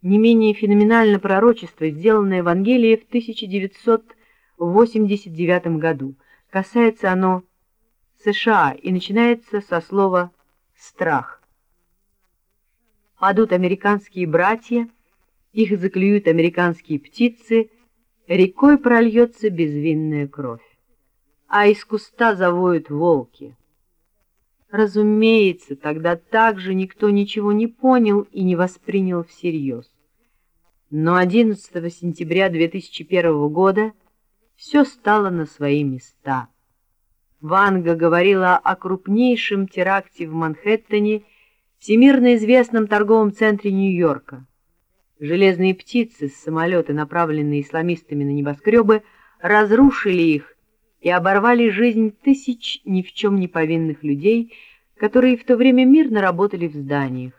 Не менее феноменально пророчество, сделанное Евангелие в 1989 году. Касается оно США и начинается со слова «страх». Падут американские братья, их заклюют американские птицы, рекой прольется безвинная кровь, а из куста завоют волки. Разумеется, тогда также никто ничего не понял и не воспринял всерьез. Но 11 сентября 2001 года все стало на свои места. Ванга говорила о крупнейшем теракте в Манхэттене, всемирно известном торговом центре Нью-Йорка. Железные птицы с самолета, направленные исламистами на небоскребы, разрушили их и оборвали жизнь тысяч ни в чем не повинных людей, которые в то время мирно работали в зданиях.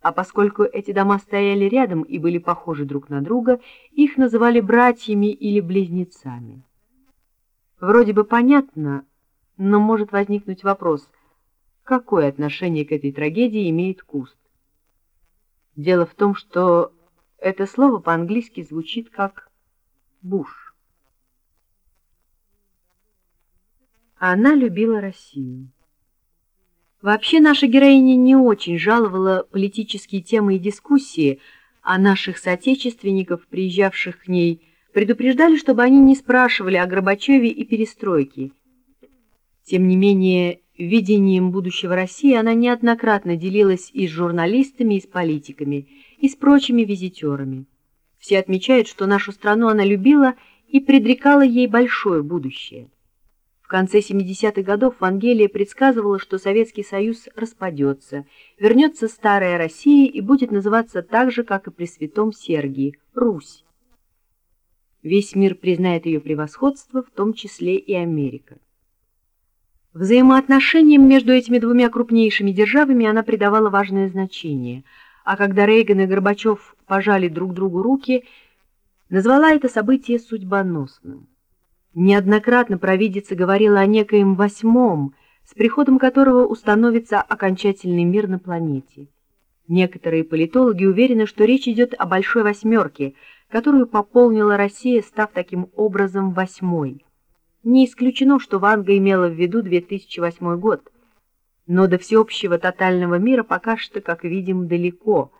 А поскольку эти дома стояли рядом и были похожи друг на друга, их называли братьями или близнецами. Вроде бы понятно, но может возникнуть вопрос, какое отношение к этой трагедии имеет куст. Дело в том, что это слово по-английски звучит как «буш». Она любила Россию. Вообще наша героиня не очень жаловала политические темы и дискуссии, а наших соотечественников, приезжавших к ней, предупреждали, чтобы они не спрашивали о Горбачеве и перестройке. Тем не менее, видением будущего России она неоднократно делилась и с журналистами, и с политиками, и с прочими визитерами. Все отмечают, что нашу страну она любила и предрекала ей большое будущее. В конце 70-х годов Вангелия предсказывала, что Советский Союз распадется, вернется старая Россия и будет называться так же, как и при святом Сергии – Русь. Весь мир признает ее превосходство, в том числе и Америка. Взаимоотношениям между этими двумя крупнейшими державами она придавала важное значение, а когда Рейган и Горбачев пожали друг другу руки, назвала это событие судьбоносным. Неоднократно провидица говорила о некоем восьмом, с приходом которого установится окончательный мир на планете. Некоторые политологи уверены, что речь идет о большой восьмерке, которую пополнила Россия, став таким образом восьмой. Не исключено, что Ванга имела в виду 2008 год, но до всеобщего тотального мира пока что, как видим, далеко.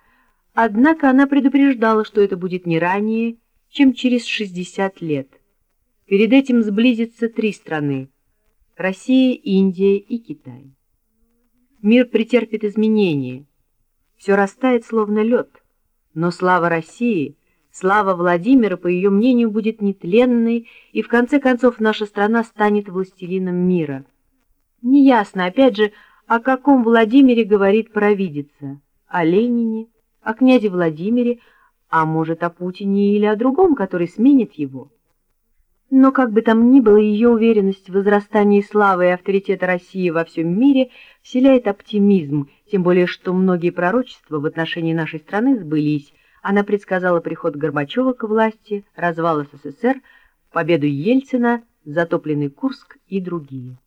Однако она предупреждала, что это будет не ранее, чем через 60 лет. Перед этим сблизятся три страны – Россия, Индия и Китай. Мир претерпит изменения, все растает словно лед, но слава России, слава Владимира, по ее мнению, будет нетленной, и в конце концов наша страна станет властелином мира. Неясно, опять же, о каком Владимире говорит провидица, о Ленине, о князе Владимире, а может о Путине или о другом, который сменит его. Но как бы там ни было, ее уверенность в возрастании славы и авторитета России во всем мире вселяет оптимизм, тем более что многие пророчества в отношении нашей страны сбылись. Она предсказала приход Горбачева к власти, развал СССР, победу Ельцина, затопленный Курск и другие.